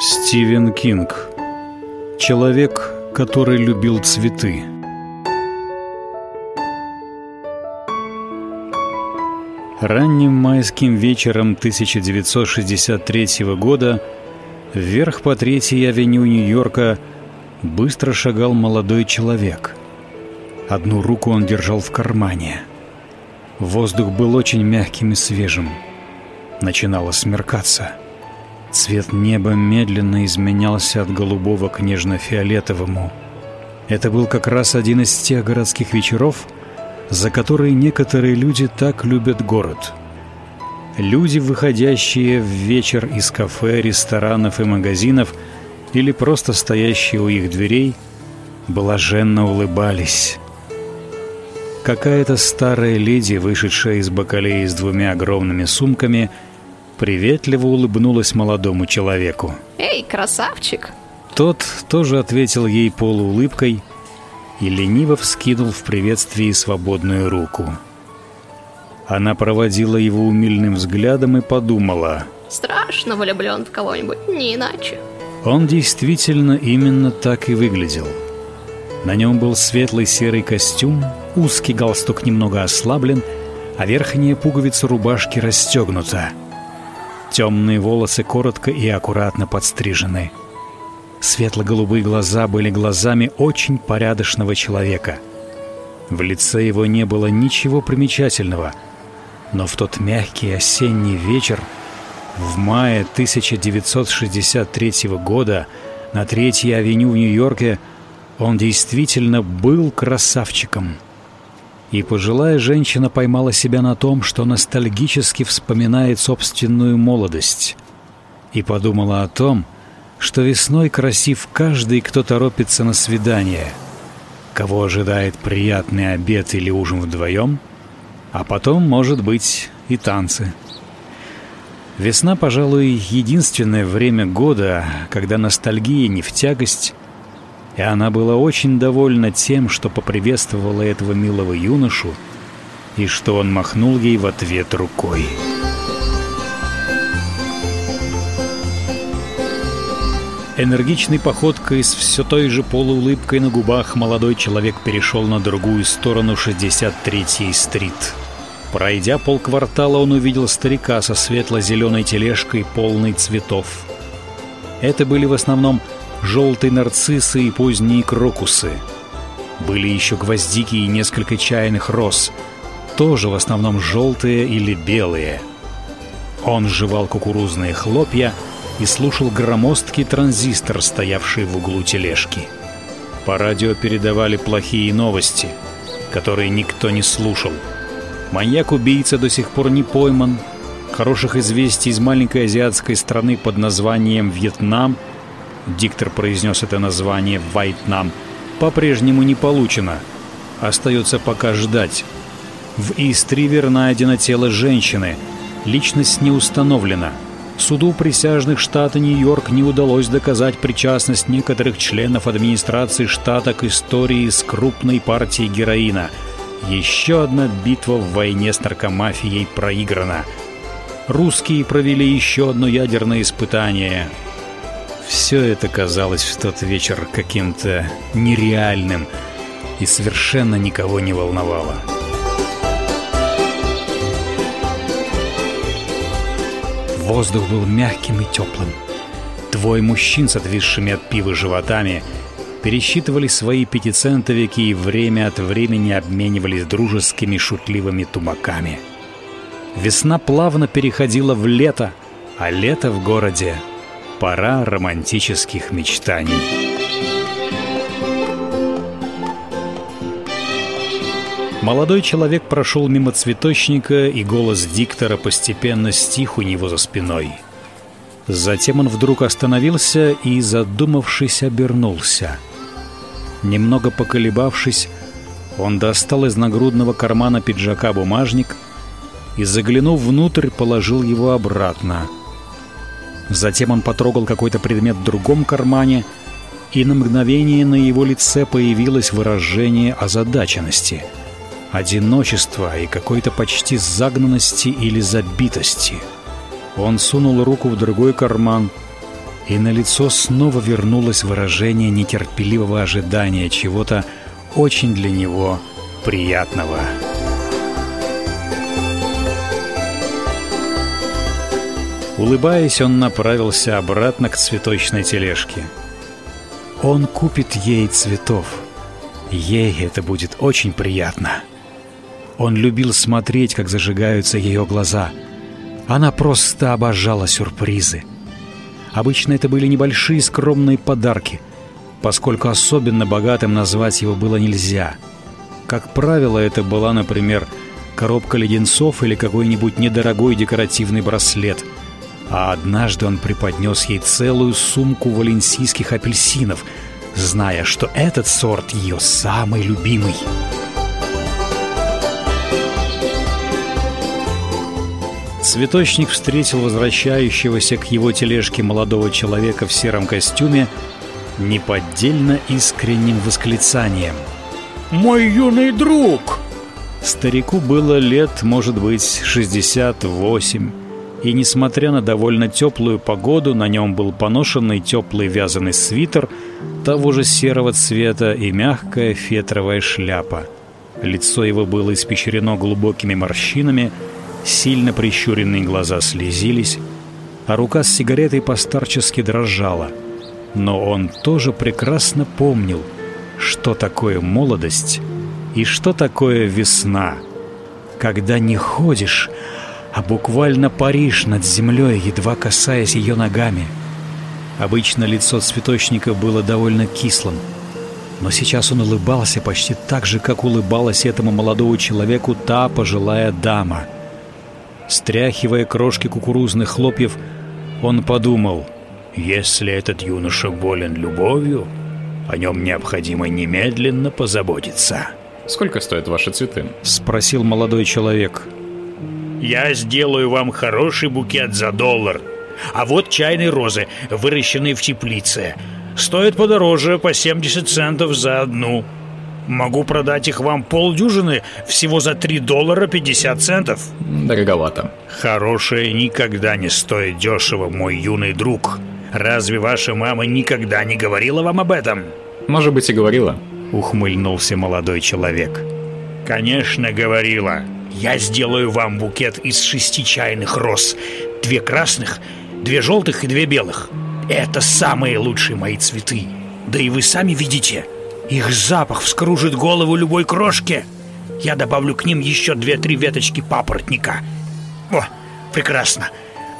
Стивен Кинг. Человек, который любил цветы. Ранним майским вечером 1963 года вверх по Третьей авеню Нью-Йорка быстро шагал молодой человек. Одну руку он держал в кармане. Воздух был очень мягким и свежим. Начинало смеркаться. Цвет неба медленно изменялся от голубого к нежно-фиолетовому. Это был как раз один из тех городских вечеров, за которые некоторые люди так любят город. Люди, выходящие в вечер из кафе, ресторанов и магазинов, или просто стоящие у их дверей, блаженно улыбались. Какая-то старая леди, вышедшая из бакалеи с двумя огромными сумками, приветливо улыбнулась молодому человеку. «Эй, красавчик!» Тот тоже ответил ей полуулыбкой и лениво вскинул в приветствии свободную руку. Она проводила его умильным взглядом и подумала. «Страшно влюблен в кого-нибудь, не иначе». Он действительно именно так и выглядел. На нем был светлый серый костюм, узкий галстук немного ослаблен, а верхняя пуговица рубашки расстегнута. Темные волосы коротко и аккуратно подстрижены. Светло-голубые глаза были глазами очень порядочного человека. В лице его не было ничего примечательного, но в тот мягкий осенний вечер в мае 1963 года на Третьей авеню в Нью-Йорке он действительно был красавчиком. И пожилая женщина поймала себя на том, что ностальгически вспоминает собственную молодость. И подумала о том, что весной красив каждый, кто торопится на свидание, кого ожидает приятный обед или ужин вдвоем, а потом, может быть, и танцы. Весна, пожалуй, единственное время года, когда ностальгия не в тягость, и она была очень довольна тем, что поприветствовала этого милого юношу и что он махнул ей в ответ рукой. Энергичной походкой с все той же полуулыбкой на губах молодой человек перешел на другую сторону 63-й стрит. Пройдя полквартала, он увидел старика со светло-зеленой тележкой, полной цветов. Это были в основном желтые нарциссы и поздние крокусы. Были еще гвоздики и несколько чайных роз, тоже в основном желтые или белые. Он жевал кукурузные хлопья — и слушал громоздкий транзистор, стоявший в углу тележки. По радио передавали плохие новости, которые никто не слушал. Маньяк-убийца до сих пор не пойман. Хороших известий из маленькой азиатской страны под названием Вьетнам, диктор произнес это название Вайтнам, по-прежнему не получено. Остается пока ждать. В Истривер найдено тело женщины. Личность не установлена. Суду присяжных штата Нью-Йорк не удалось доказать причастность некоторых членов администрации штата к истории с крупной партией героина. Еще одна битва в войне с наркомафией проиграна. Русские провели еще одно ядерное испытание. Все это казалось в тот вечер каким-то нереальным и совершенно никого не волновало. Воздух был мягким и теплым. Двое мужчин с отвисшими от пива животами пересчитывали свои пятицентовики и время от времени обменивались дружескими шутливыми тумаками. Весна плавно переходила в лето, а лето в городе — пора романтических мечтаний. Молодой человек прошел мимо цветочника, и голос диктора постепенно стих у него за спиной. Затем он вдруг остановился и, задумавшись, обернулся. Немного поколебавшись, он достал из нагрудного кармана пиджака бумажник и, заглянув внутрь, положил его обратно. Затем он потрогал какой-то предмет в другом кармане, и на мгновение на его лице появилось выражение озадаченности — одиночества и какой-то почти загнанности или забитости. Он сунул руку в другой карман и на лицо снова вернулось выражение нетерпеливого ожидания чего-то очень для него приятного. Улыбаясь, он направился обратно к цветочной тележке. Он купит ей цветов. Ей это будет очень приятно. Он любил смотреть, как зажигаются ее глаза. Она просто обожала сюрпризы. Обычно это были небольшие скромные подарки, поскольку особенно богатым назвать его было нельзя. Как правило, это была, например, коробка леденцов или какой-нибудь недорогой декоративный браслет – а однажды он преподнес ей целую сумку валенсийских апельсинов, зная, что этот сорт ее самый любимый. Цветочник встретил возвращающегося к его тележке молодого человека в сером костюме неподдельно искренним восклицанием. «Мой юный друг!» Старику было лет, может быть, 68 и, несмотря на довольно теплую погоду, на нем был поношенный теплый вязаный свитер того же серого цвета и мягкая фетровая шляпа. Лицо его было испещрено глубокими морщинами, сильно прищуренные глаза слезились, а рука с сигаретой постарчески дрожала. Но он тоже прекрасно помнил, что такое молодость и что такое весна, когда не ходишь, а буквально паришь над землей, едва касаясь ее ногами. Обычно лицо цветочника было довольно кислым, но сейчас он улыбался почти так же, как улыбалась этому молодому человеку та пожилая дама. Стряхивая крошки кукурузных хлопьев, он подумал, если этот юноша болен любовью, о нем необходимо немедленно позаботиться. «Сколько стоят ваши цветы?» — спросил молодой человек. Я сделаю вам хороший букет за доллар. А вот чайные розы, выращенные в теплице. Стоят подороже, по 70 центов за одну. Могу продать их вам полдюжины всего за 3 доллара 50 центов. Дороговато. Хорошее никогда не стоит дешево, мой юный друг. Разве ваша мама никогда не говорила вам об этом? Может быть и говорила. Ухмыльнулся молодой человек. Конечно, говорила. Я сделаю вам букет из шести чайных роз. Две красных, две желтых и две белых. Это самые лучшие мои цветы. Да и вы сами видите, их запах вскружит голову любой крошке. Я добавлю к ним еще две-три веточки папоротника. О, прекрасно.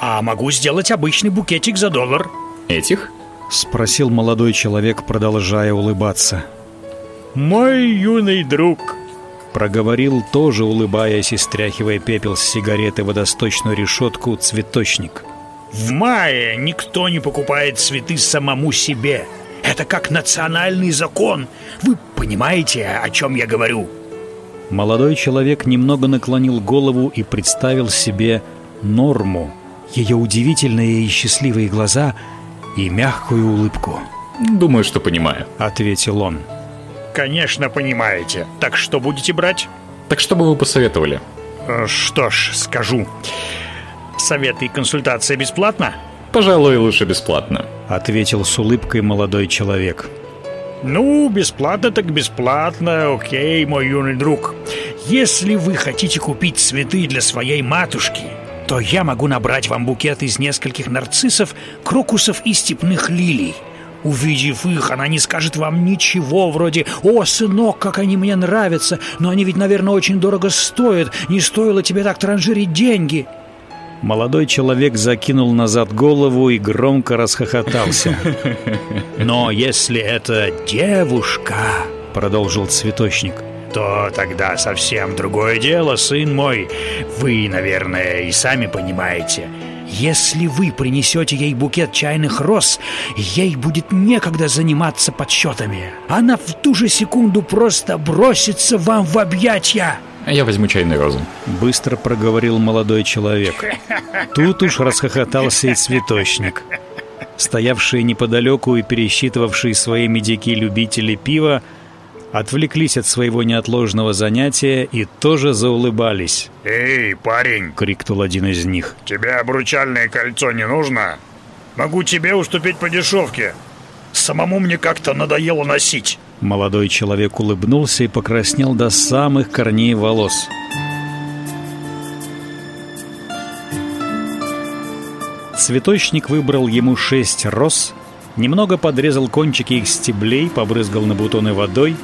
А могу сделать обычный букетик за доллар. Этих? Спросил молодой человек, продолжая улыбаться. Мой юный друг, Проговорил, тоже улыбаясь и стряхивая пепел с сигареты водосточную решетку, цветочник. В мае никто не покупает цветы самому себе. Это как национальный закон. Вы понимаете, о чем я говорю? Молодой человек немного наклонил голову и представил себе Норму, ее удивительные и счастливые глаза и мягкую улыбку. «Думаю, что понимаю», — ответил он конечно, понимаете. Так что будете брать? Так что бы вы посоветовали? Э, что ж, скажу. Советы и консультация бесплатно? Пожалуй, лучше бесплатно. Ответил с улыбкой молодой человек. Ну, бесплатно так бесплатно, окей, мой юный друг. Если вы хотите купить цветы для своей матушки, то я могу набрать вам букет из нескольких нарциссов, крокусов и степных лилий. Увидев их, она не скажет вам ничего вроде «О, сынок, как они мне нравятся, но они ведь, наверное, очень дорого стоят, не стоило тебе так транжирить деньги». Молодой человек закинул назад голову и громко расхохотался. «Но если это девушка», — продолжил цветочник, то тогда совсем другое дело, сын мой. Вы, наверное, и сами понимаете. Если вы принесете ей букет чайных роз, ей будет некогда заниматься подсчетами. Она в ту же секунду просто бросится вам в объятья. Я возьму чайные розы. Быстро проговорил молодой человек. Тут уж расхохотался и цветочник. Стоявшие неподалеку и пересчитывавшие свои медики любители пива отвлеклись от своего неотложного занятия и тоже заулыбались. «Эй, парень!» — крикнул один из них. «Тебе обручальное кольцо не нужно?» Могу тебе уступить по дешевке. Самому мне как-то надоело носить. Молодой человек улыбнулся и покраснел до самых корней волос. Цветочник выбрал ему шесть роз, немного подрезал кончики их стеблей, побрызгал на бутоны водой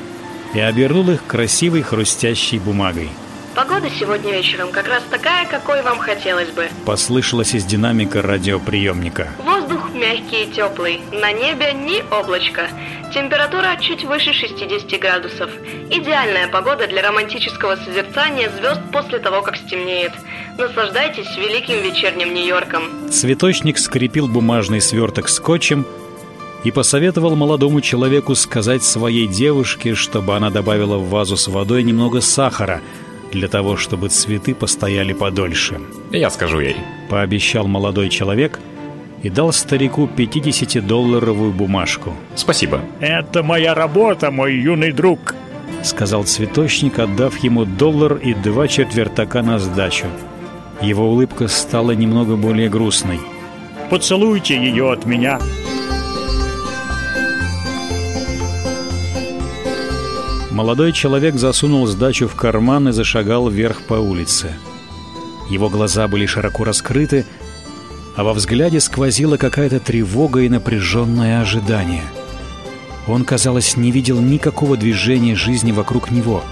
и обернул их красивой хрустящей бумагой. Погода сегодня вечером как раз такая, какой вам хотелось бы. Послышалось из динамика радиоприемника. Воздух мягкий и теплый, на небе ни облачка. Температура чуть выше 60 градусов. Идеальная погода для романтического созерцания звезд после того, как стемнеет. Наслаждайтесь великим вечерним Нью-Йорком. Цветочник скрепил бумажный сверток скотчем и посоветовал молодому человеку сказать своей девушке, чтобы она добавила в вазу с водой немного сахара – для того, чтобы цветы постояли подольше. Я скажу ей. Пообещал молодой человек и дал старику 50-долларовую бумажку. Спасибо. Это моя работа, мой юный друг. Сказал цветочник, отдав ему доллар и два четвертака на сдачу. Его улыбка стала немного более грустной. Поцелуйте ее от меня. Молодой человек засунул сдачу в карман и зашагал вверх по улице. Его глаза были широко раскрыты, а во взгляде сквозила какая-то тревога и напряженное ожидание. Он, казалось, не видел никакого движения жизни вокруг него.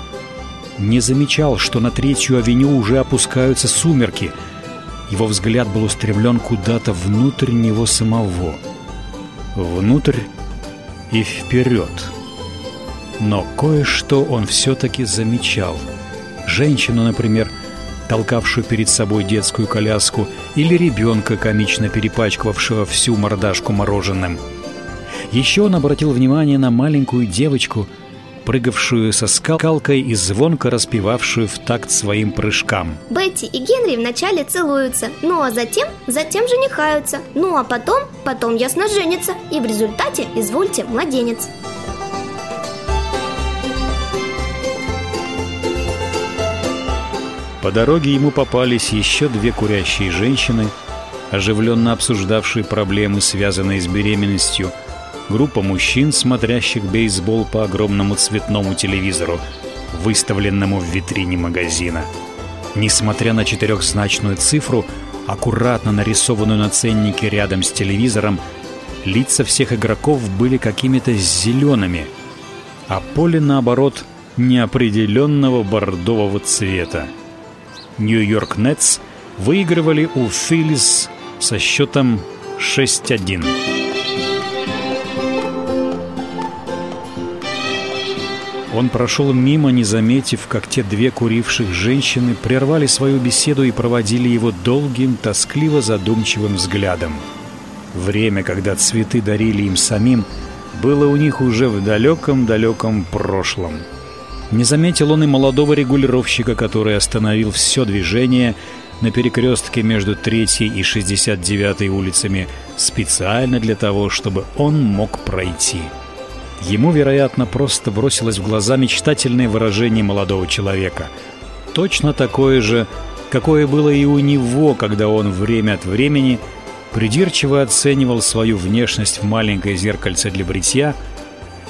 Не замечал, что на Третью авеню уже опускаются сумерки. Его взгляд был устремлен куда-то внутрь него самого. Внутрь и вперед. Но кое-что он все-таки замечал. Женщину, например, толкавшую перед собой детскую коляску, или ребенка, комично перепачкавшего всю мордашку мороженым. Еще он обратил внимание на маленькую девочку, прыгавшую со скалкой и звонко распевавшую в такт своим прыжкам. Бетти и Генри вначале целуются, ну а затем, затем женихаются, ну а потом, потом ясно женятся, и в результате, извольте, младенец. По дороге ему попались еще две курящие женщины, оживленно обсуждавшие проблемы, связанные с беременностью, группа мужчин, смотрящих бейсбол по огромному цветному телевизору, выставленному в витрине магазина. Несмотря на четырехзначную цифру, аккуратно нарисованную на ценнике рядом с телевизором, лица всех игроков были какими-то зелеными, а поле, наоборот, неопределенного бордового цвета. Нью-Йорк Нетс выигрывали у Филлис со счетом 6-1. Он прошел мимо, не заметив, как те две куривших женщины прервали свою беседу и проводили его долгим, тоскливо задумчивым взглядом. Время, когда цветы дарили им самим, было у них уже в далеком-далеком прошлом. Не заметил он и молодого регулировщика, который остановил все движение на перекрестке между 3 и 69 улицами специально для того, чтобы он мог пройти. Ему, вероятно, просто бросилось в глаза мечтательное выражение молодого человека. Точно такое же, какое было и у него, когда он время от времени придирчиво оценивал свою внешность в маленькое зеркальце для бритья –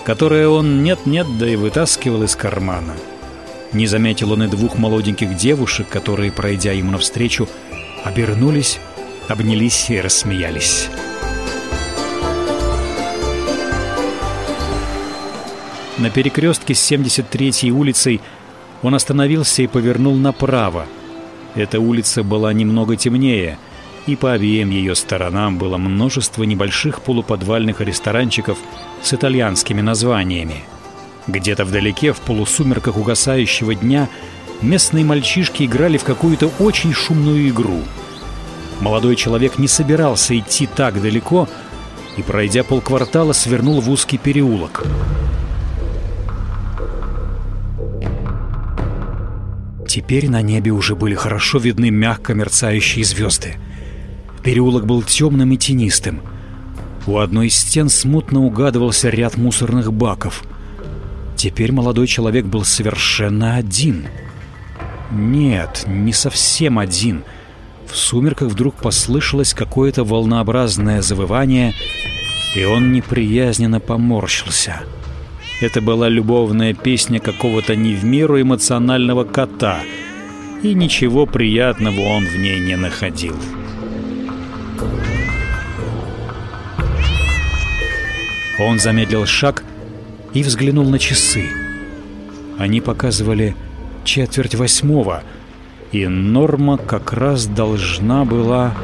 которое он нет-нет, да и вытаскивал из кармана. Не заметил он и двух молоденьких девушек, которые, пройдя ему навстречу, обернулись, обнялись и рассмеялись. На перекрестке с 73-й улицей он остановился и повернул направо. Эта улица была немного темнее, и по обеим ее сторонам было множество небольших полуподвальных ресторанчиков с итальянскими названиями. Где-то вдалеке, в полусумерках угасающего дня, местные мальчишки играли в какую-то очень шумную игру. Молодой человек не собирался идти так далеко и, пройдя полквартала, свернул в узкий переулок. Теперь на небе уже были хорошо видны мягко мерцающие звезды. Переулок был темным и тенистым — у одной из стен смутно угадывался ряд мусорных баков. Теперь молодой человек был совершенно один. Нет, не совсем один. В сумерках вдруг послышалось какое-то волнообразное завывание, и он неприязненно поморщился. Это была любовная песня какого-то не в меру эмоционального кота, и ничего приятного он в ней не находил. Он замедлил шаг и взглянул на часы. Они показывали четверть восьмого, и Норма как раз должна была...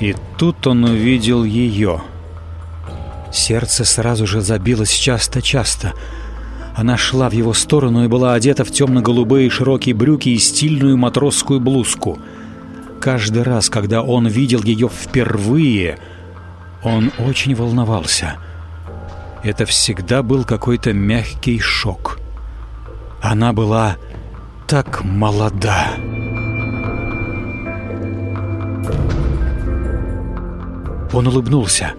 И тут он увидел ее. Сердце сразу же забилось часто-часто. Она шла в его сторону и была одета в темно-голубые широкие брюки и стильную матросскую блузку. Каждый раз, когда он видел ее впервые, он очень волновался. Это всегда был какой-то мягкий шок. Она была так молода. Он улыбнулся.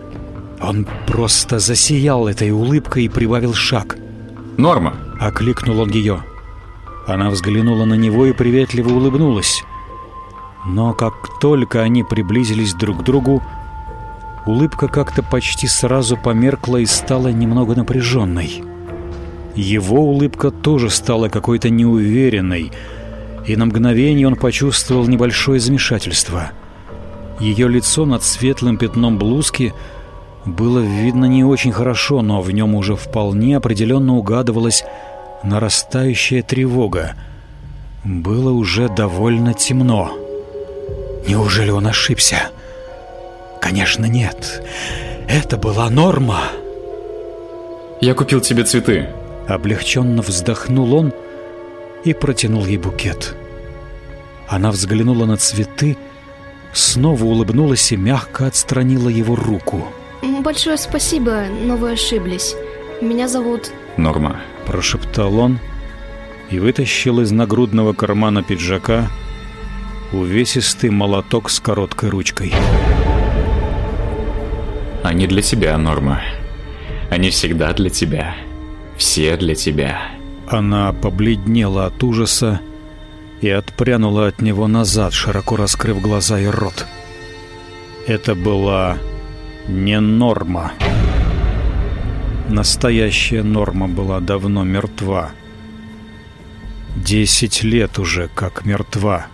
Он просто засиял этой улыбкой и прибавил шаг. Норма. Окликнул он ее. Она взглянула на него и приветливо улыбнулась. Но как только они приблизились друг к другу, улыбка как-то почти сразу померкла и стала немного напряженной. Его улыбка тоже стала какой-то неуверенной, и на мгновение он почувствовал небольшое замешательство. Ее лицо над светлым пятном блузки было видно не очень хорошо, но в нем уже вполне определенно угадывалась нарастающая тревога. Было уже довольно темно. Неужели он ошибся? Конечно, нет. Это была норма. Я купил тебе цветы. Облегченно вздохнул он и протянул ей букет. Она взглянула на цветы, снова улыбнулась и мягко отстранила его руку. Большое спасибо, но вы ошиблись. Меня зовут... Норма. Прошептал он и вытащил из нагрудного кармана пиджака увесистый молоток с короткой ручкой. Они для тебя, Норма. Они всегда для тебя. Все для тебя. Она побледнела от ужаса и отпрянула от него назад, широко раскрыв глаза и рот. Это была не норма. Настоящая норма была давно мертва. Десять лет уже как мертва.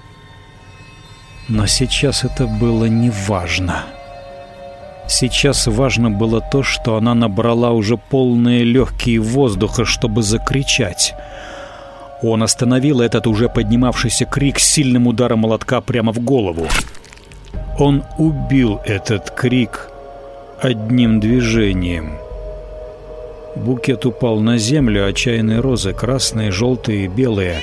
Но сейчас это было не важно. Сейчас важно было то, что она набрала уже полные легкие воздуха, чтобы закричать. Он остановил этот уже поднимавшийся крик сильным ударом молотка прямо в голову. Он убил этот крик одним движением. Букет упал на землю, а чайные розы, красные, желтые и белые,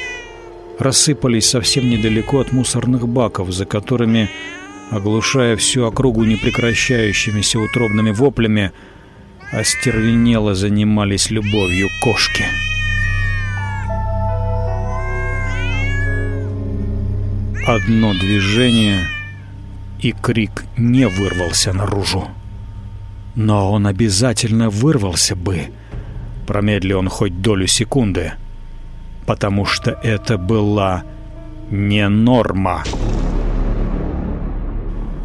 рассыпались совсем недалеко от мусорных баков, за которыми, оглушая всю округу непрекращающимися утробными воплями, остервенело занимались любовью кошки. Одно движение, и крик не вырвался наружу. Но он обязательно вырвался бы, промедли он хоть долю секунды, потому что это была не норма.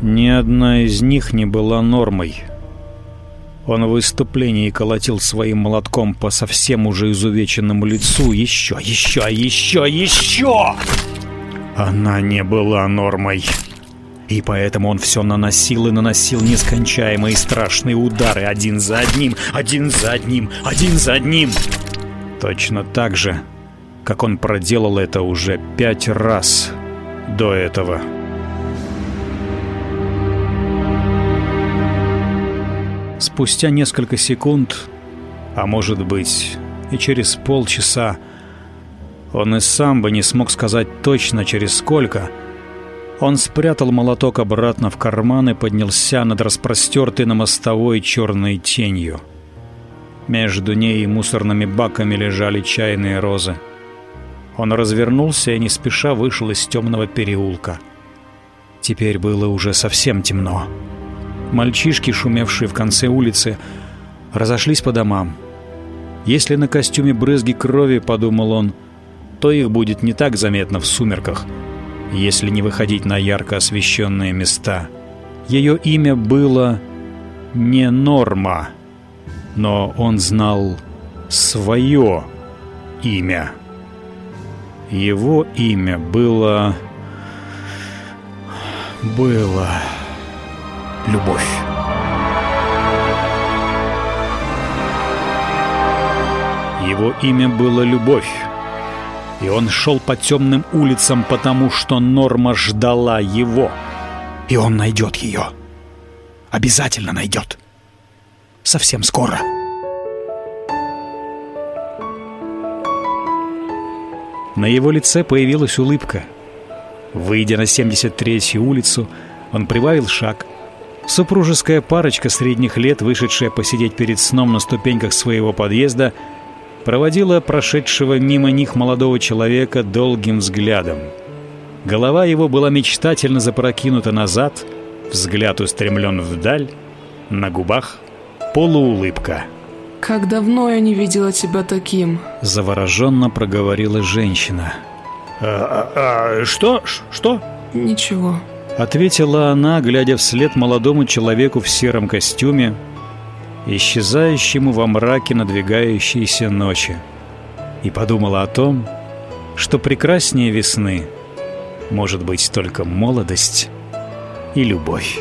Ни одна из них не была нормой. Он в выступлении колотил своим молотком по совсем уже изувеченному лицу еще, еще, еще, еще! Она не была нормой. И поэтому он все наносил и наносил нескончаемые страшные удары один за одним, один за одним, один за одним. Точно так же, как он проделал это уже пять раз до этого. Спустя несколько секунд, а может быть и через полчаса, он и сам бы не смог сказать точно через сколько, он спрятал молоток обратно в карман и поднялся над распростертой на мостовой черной тенью. Между ней и мусорными баками лежали чайные розы. Он развернулся и не спеша вышел из темного переулка. Теперь было уже совсем темно. Мальчишки, шумевшие в конце улицы, разошлись по домам. Если на костюме брызги крови, подумал он, то их будет не так заметно в сумерках, если не выходить на ярко освещенные места. Ее имя было не Норма, но он знал свое имя. Его имя было... было... любовь. Его имя было Любовь. И он шел по темным улицам, потому что Норма ждала его. И он найдет ее. Обязательно найдет. Совсем скоро. На его лице появилась улыбка. Выйдя на 73-ю улицу, он прибавил шаг. Супружеская парочка средних лет, вышедшая посидеть перед сном на ступеньках своего подъезда, проводила прошедшего мимо них молодого человека долгим взглядом. Голова его была мечтательно запрокинута назад, взгляд устремлен вдаль, на губах полуулыбка. «Как давно я не видела тебя таким!» Завороженно проговорила женщина. А, а, а что? Что? «Ничего». Ответила она, глядя вслед молодому человеку в сером костюме, исчезающему во мраке надвигающейся ночи, и подумала о том, что прекраснее весны может быть только молодость и любовь.